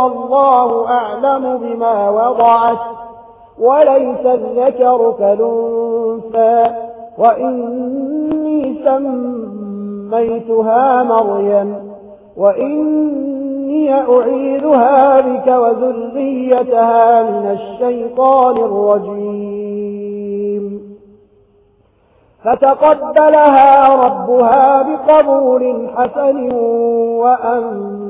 والله أعلم بما وضعت وليس الذكر كلنفا وإني سميتها مريم وإني أعيدها بك وذريتها من الشيطان الرجيم. فتقبلها ربها بقبول حسن وأنفا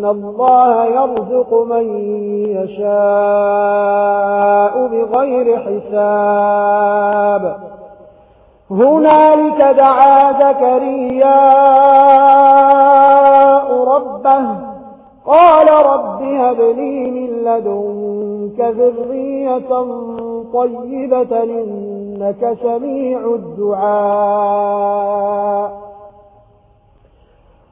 إن الله يرزق من يشاء بغير حساب. هنالك دعا زكرياء ربه. قال رب هب لي من لدنك ذرية طيبة إنك سميع الدعاء.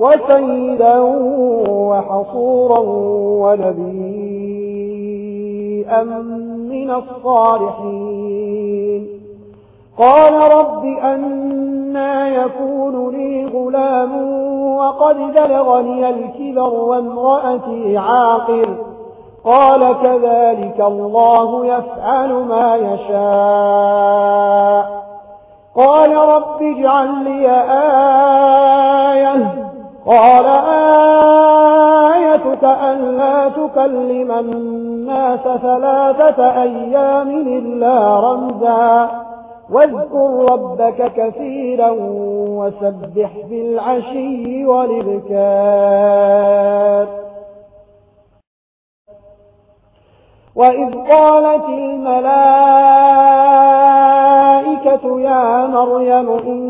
وسيدا وحصورا ونبيئا من الصالحين. قال رب أنا يكون لي غلام وقد بلغني الكبر وامرأتي عاقر. قال كذلك الله يفعل ما يشاء. قال رب اجعل لي آية قال آيتك أن لا تكلم الناس ثلاثة أيام إلا رمزا. واذكر ربك كثيرا وسبح بالعشي والإبكار. وإذ قالت الملائكة يا مريم إن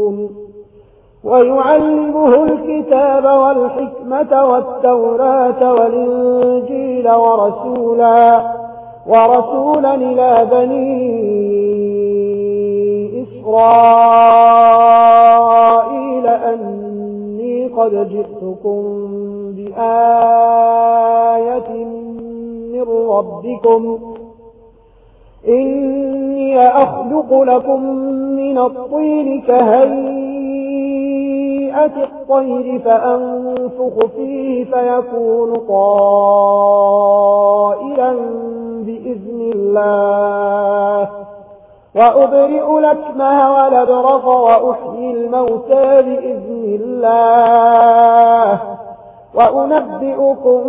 ويعلمه الكتاب والحكمة والتوراة والإنجيل ورسولا, ورسولا إلى بني إسرائيل أني قد جئتكم بآية من ربكم إني أخلق لكم من الطين كهيئة هيئة الطير فأنفخ فيه فيكون طائرا بإذن الله. وأبرئ لكمه ولبرص وأحيي الموتى بإذن الله. وأنبئكم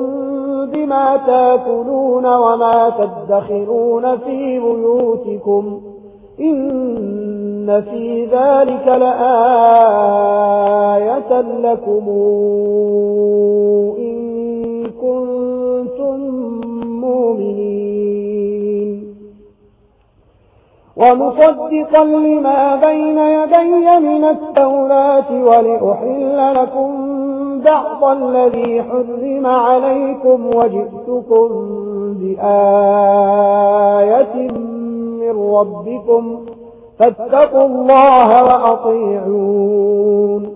بما تأكلون وما تدخرون في بيوتكم. إن في ذلك لآية لكم إن كنتم مؤمنين ومصدقا لما بين يدي من التولاة ولأحل لكم بعض الذي حرم عليكم وجئتكم بآية ربكم فاتقوا الله وأطيعون.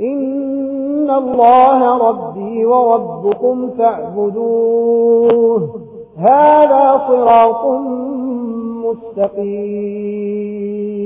إن الله ربي وربكم فاعبدوه. هذا صراط مستقيم.